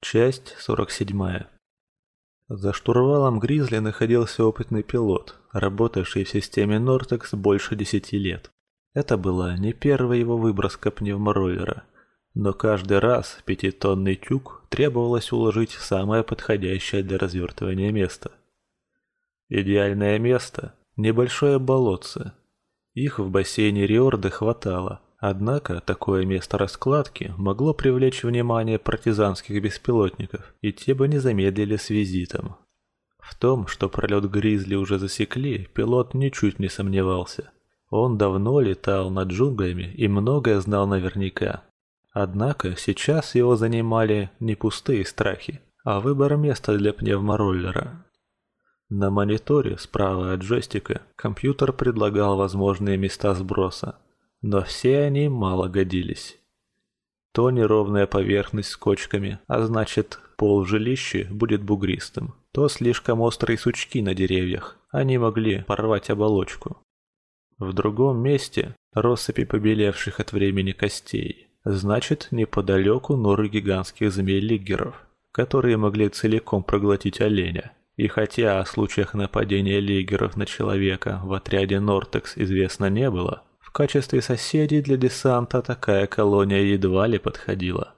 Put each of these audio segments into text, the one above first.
Часть 47. За штурвалом Гризли находился опытный пилот, работавший в системе Нортекс больше десяти лет. Это была не первая его выброска пневмороллера, но каждый раз пятитонный тюк требовалось уложить в самое подходящее для развертывания место. Идеальное место – небольшое болотце. Их в бассейне Риорды хватало – Однако такое место раскладки могло привлечь внимание партизанских беспилотников, и те бы не замедлили с визитом. В том, что пролет Гризли уже засекли, пилот ничуть не сомневался. Он давно летал над джунглями и многое знал наверняка. Однако сейчас его занимали не пустые страхи, а выбор места для пневмороллера. На мониторе справа от джойстика компьютер предлагал возможные места сброса. Но все они мало годились. То неровная поверхность с кочками, а значит, пол в жилище будет бугристым, то слишком острые сучки на деревьях, они могли порвать оболочку. В другом месте россыпи побелевших от времени костей, значит, неподалеку норы гигантских змей-лиггеров, которые могли целиком проглотить оленя. И хотя о случаях нападения лиггеров на человека в отряде Нортекс известно не было, качестве соседей для десанта такая колония едва ли подходила.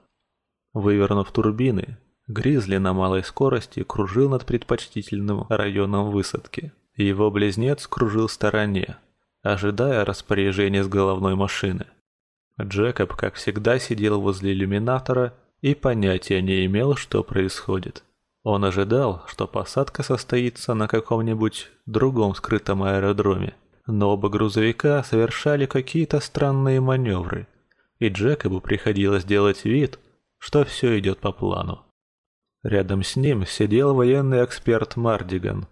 Вывернув турбины, Гризли на малой скорости кружил над предпочтительным районом высадки. Его близнец кружил в стороне, ожидая распоряжения с головной машины. Джекоб, как всегда, сидел возле иллюминатора и понятия не имел, что происходит. Он ожидал, что посадка состоится на каком-нибудь другом скрытом аэродроме, но оба грузовика совершали какие-то странные маневры, и Джекобу приходилось делать вид, что все идет по плану. Рядом с ним сидел военный эксперт Мардиган.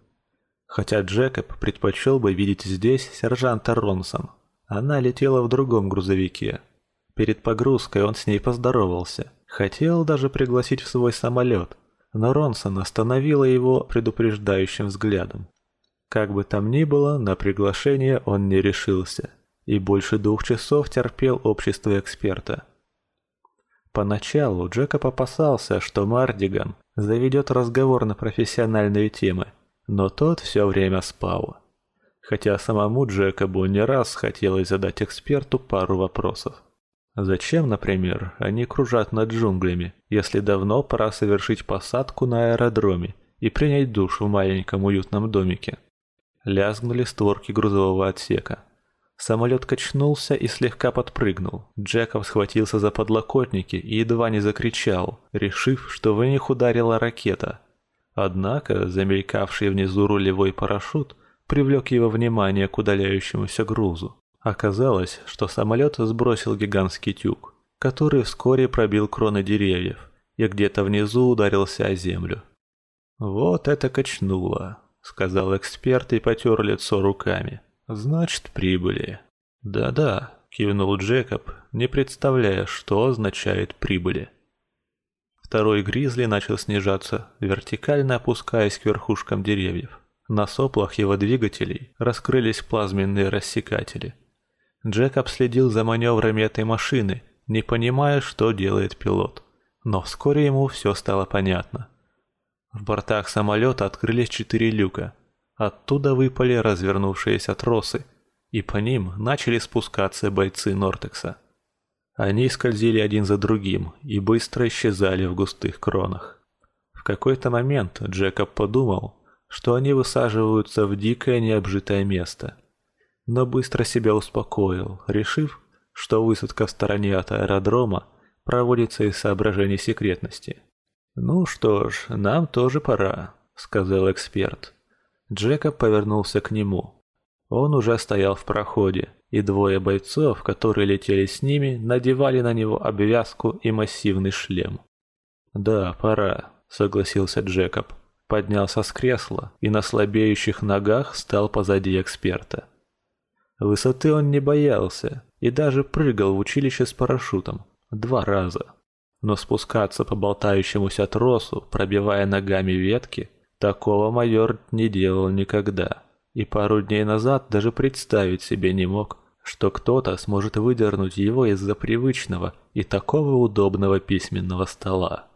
Хотя Джекоб предпочел бы видеть здесь сержанта Ронсон. Она летела в другом грузовике. Перед погрузкой он с ней поздоровался. Хотел даже пригласить в свой самолет, но Ронсон остановила его предупреждающим взглядом. Как бы там ни было, на приглашение он не решился и больше двух часов терпел общество эксперта. Поначалу Джекоб опасался, что Мардиган заведет разговор на профессиональные темы, но тот все время спал. Хотя самому Джекобу не раз хотелось задать эксперту пару вопросов. Зачем, например, они кружат над джунглями, если давно пора совершить посадку на аэродроме и принять душ в маленьком уютном домике? Лязгнули створки грузового отсека. Самолет качнулся и слегка подпрыгнул. Джеков схватился за подлокотники и едва не закричал, решив, что в них ударила ракета. Однако замелькавший внизу рулевой парашют привлек его внимание к удаляющемуся грузу. Оказалось, что самолет сбросил гигантский тюк, который вскоре пробил кроны деревьев и где-то внизу ударился о землю. Вот это качнуло сказал эксперт и потер лицо руками. Значит, прибыли. Да-да, кивнул Джекоб, не представляя, что означает прибыли. Второй гризли начал снижаться, вертикально опускаясь к верхушкам деревьев. На соплах его двигателей раскрылись плазменные рассекатели. Джекоб следил за маневрами этой машины, не понимая, что делает пилот. Но вскоре ему все стало понятно. В бортах самолета открылись четыре люка. Оттуда выпали развернувшиеся тросы, и по ним начали спускаться бойцы Нортекса. Они скользили один за другим и быстро исчезали в густых кронах. В какой-то момент Джекоб подумал, что они высаживаются в дикое необжитое место. Но быстро себя успокоил, решив, что высадка в стороне от аэродрома проводится из соображений секретности. «Ну что ж, нам тоже пора», — сказал эксперт. Джекоб повернулся к нему. Он уже стоял в проходе, и двое бойцов, которые летели с ними, надевали на него обвязку и массивный шлем. «Да, пора», — согласился Джекоб. Поднялся с кресла и на слабеющих ногах стал позади эксперта. Высоты он не боялся и даже прыгал в училище с парашютом. Два раза. Но спускаться по болтающемуся тросу, пробивая ногами ветки, такого майор не делал никогда. И пару дней назад даже представить себе не мог, что кто-то сможет выдернуть его из-за привычного и такого удобного письменного стола.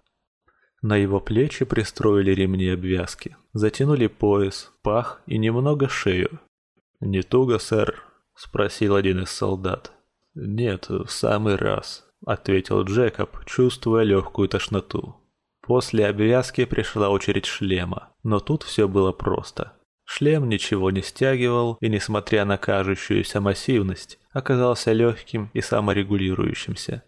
На его плечи пристроили ремни обвязки, затянули пояс, пах и немного шею. «Не туго, сэр?» – спросил один из солдат. «Нет, в самый раз», – ответил Джекоб, чувствуя легкую тошноту. После обвязки пришла очередь шлема, но тут все было просто. Шлем ничего не стягивал и, несмотря на кажущуюся массивность, оказался легким и саморегулирующимся.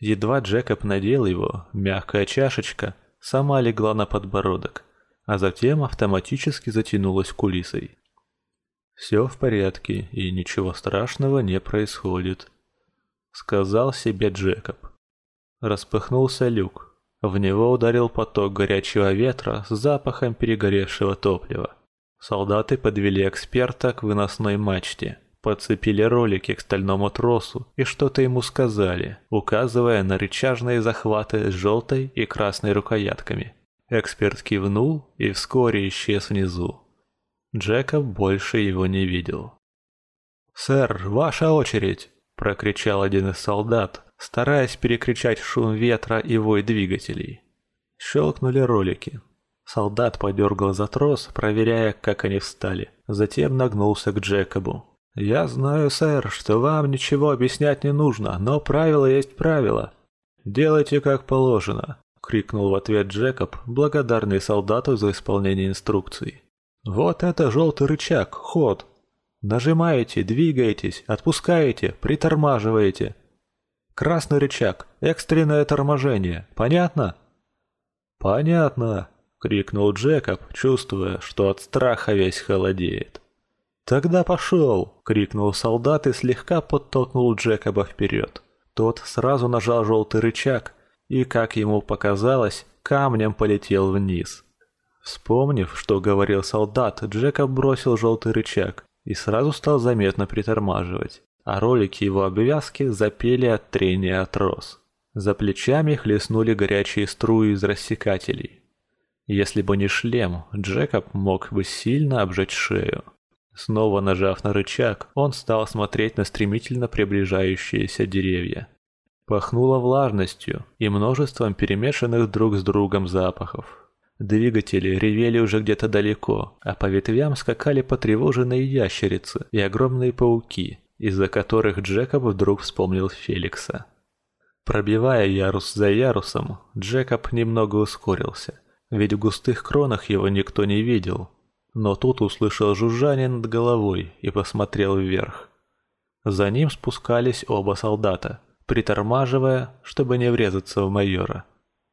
Едва Джекоб надел его, мягкая чашечка сама легла на подбородок, а затем автоматически затянулась кулисой. «Все в порядке, и ничего страшного не происходит», — сказал себе Джекоб. Распахнулся люк. В него ударил поток горячего ветра с запахом перегоревшего топлива. Солдаты подвели эксперта к выносной мачте, подцепили ролики к стальному тросу и что-то ему сказали, указывая на рычажные захваты с желтой и красной рукоятками. Эксперт кивнул и вскоре исчез внизу. Джекоб больше его не видел. «Сэр, ваша очередь!» – прокричал один из солдат, стараясь перекричать шум ветра и вой двигателей. Щелкнули ролики. Солдат подергал за трос, проверяя, как они встали. Затем нагнулся к Джекобу. «Я знаю, сэр, что вам ничего объяснять не нужно, но правило есть правило. Делайте как положено», — крикнул в ответ Джекоб, благодарный солдату за исполнение инструкций. «Вот это желтый рычаг, ход. Нажимаете, двигаетесь, отпускаете, притормаживаете. Красный рычаг, экстренное торможение, понятно?» «Понятно», — крикнул Джекоб, чувствуя, что от страха весь холодеет. «Тогда пошел!» — крикнул солдат и слегка подтолкнул Джекоба вперед. Тот сразу нажал желтый рычаг и, как ему показалось, камнем полетел вниз. Вспомнив, что говорил солдат, Джекоб бросил желтый рычаг и сразу стал заметно притормаживать, а ролики его обвязки запели от трения от роз. За плечами хлестнули горячие струи из рассекателей. Если бы не шлем, Джекоб мог бы сильно обжечь шею. Снова нажав на рычаг, он стал смотреть на стремительно приближающиеся деревья. Пахнуло влажностью и множеством перемешанных друг с другом запахов. Двигатели ревели уже где-то далеко, а по ветвям скакали потревоженные ящерицы и огромные пауки, из-за которых Джекоб вдруг вспомнил Феликса. Пробивая ярус за ярусом, Джекоб немного ускорился – ведь в густых кронах его никто не видел. Но тут услышал жужжание над головой и посмотрел вверх. За ним спускались оба солдата, притормаживая, чтобы не врезаться в майора.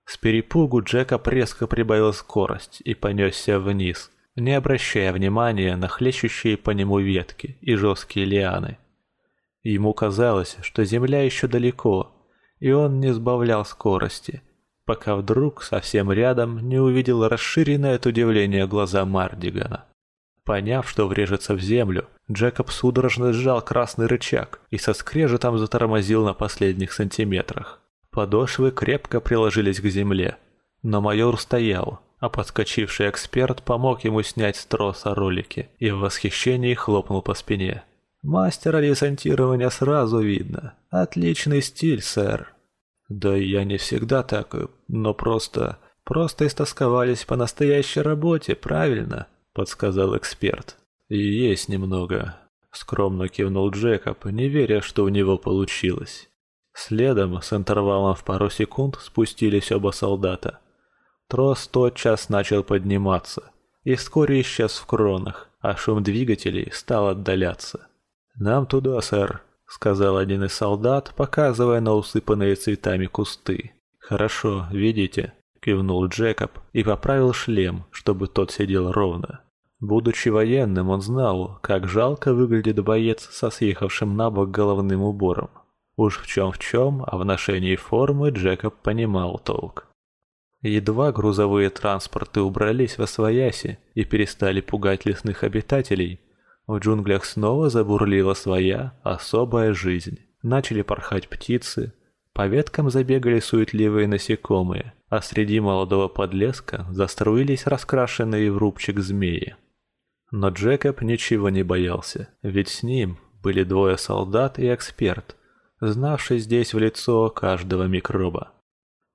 С перепугу Джека резко прибавил скорость и понесся вниз, не обращая внимания на хлещущие по нему ветки и жесткие лианы. Ему казалось, что земля еще далеко, и он не сбавлял скорости – пока вдруг совсем рядом не увидел расширенное от удивления глаза Мардигана. Поняв, что врежется в землю, Джекоб судорожно сжал красный рычаг и со скрежетом затормозил на последних сантиметрах. Подошвы крепко приложились к земле, но майор стоял, а подскочивший эксперт помог ему снять с троса ролики и в восхищении хлопнул по спине. «Мастера десантирования сразу видно. Отличный стиль, сэр». Да я не всегда так, но просто... Просто истосковались по настоящей работе, правильно? Подсказал эксперт. И есть немного. Скромно кивнул Джекоб, не веря, что у него получилось. Следом, с интервалом в пару секунд, спустились оба солдата. Трос тотчас начал подниматься и вскоре исчез в кронах, а шум двигателей стал отдаляться. «Нам туда, сэр», — сказал один из солдат, показывая на усыпанные цветами кусты. «Хорошо, видите?» — кивнул Джекоб и поправил шлем, чтобы тот сидел ровно. Будучи военным, он знал, как жалко выглядит боец со съехавшим на бок головным убором. Уж в чем в чем, а в ношении формы Джекоб понимал толк. Едва грузовые транспорты убрались во свояси и перестали пугать лесных обитателей, в джунглях снова забурлила своя особая жизнь. Начали порхать птицы, по веткам забегали суетливые насекомые, а среди молодого подлеска заструились раскрашенные в рубчик змеи. Но Джекоб ничего не боялся, ведь с ним были двое солдат и эксперт, знавший здесь в лицо каждого микроба.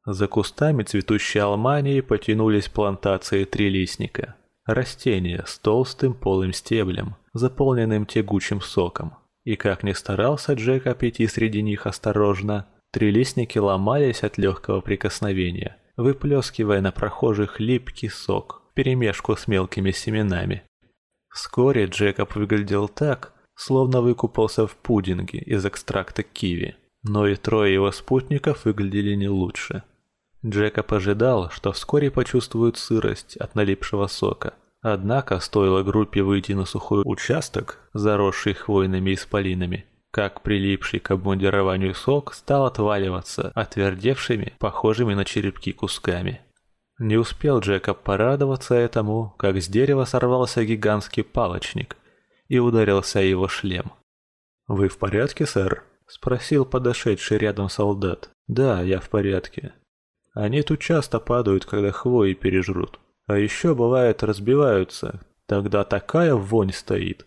За кустами цветущей алмании потянулись плантации трилистника. Растения с толстым полым стеблем, заполненным тягучим соком. И как ни старался Джек идти среди них осторожно, трилистники ломались от легкого прикосновения, выплескивая на прохожих липкий сок, перемешку с мелкими семенами. Вскоре Джекоб выглядел так, словно выкупался в пудинге из экстракта киви, но и трое его спутников выглядели не лучше. Джекоб ожидал, что вскоре почувствует сырость от налипшего сока. Однако стоило группе выйти на сухой участок, заросший хвойными исполинами, как прилипший к обмундированию сок стал отваливаться отвердевшими, похожими на черепки кусками. Не успел Джекоб порадоваться этому, как с дерева сорвался гигантский палочник и ударился о его шлем. «Вы в порядке, сэр?» – спросил подошедший рядом солдат. «Да, я в порядке. Они тут часто падают, когда хвои пережрут. А еще бывает разбиваются, тогда такая вонь стоит.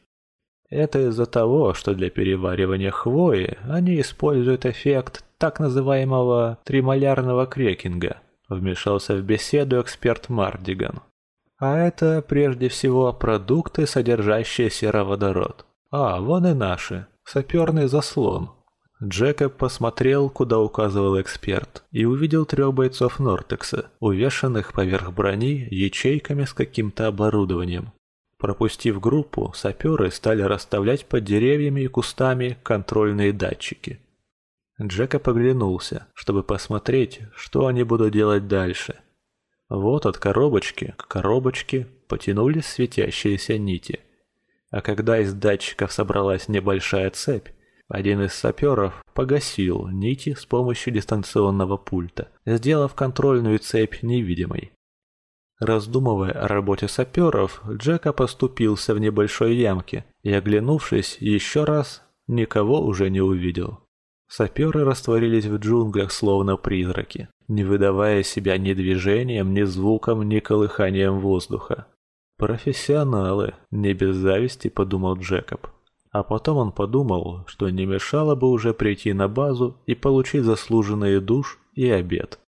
Это из-за того, что для переваривания хвои они используют эффект так называемого тримолярного крекинга, вмешался в беседу эксперт Мардиган. А это прежде всего продукты, содержащие сероводород. А, вон и наши. Саперный заслон. Джекоб посмотрел, куда указывал эксперт, и увидел трех бойцов Нортекса, увешанных поверх брони ячейками с каким-то оборудованием. Пропустив группу, саперы стали расставлять под деревьями и кустами контрольные датчики. Джека поглянулся, чтобы посмотреть, что они будут делать дальше. Вот от коробочки к коробочке потянулись светящиеся нити. А когда из датчиков собралась небольшая цепь, один из саперов погасил нити с помощью дистанционного пульта, сделав контрольную цепь невидимой. Раздумывая о работе саперов, Джека поступился в небольшой ямке и, оглянувшись еще раз, никого уже не увидел. Саперы растворились в джунглях словно призраки, не выдавая себя ни движением, ни звуком, ни колыханием воздуха. «Профессионалы», — не без зависти подумал Джекоб. А потом он подумал, что не мешало бы уже прийти на базу и получить заслуженный душ и обед.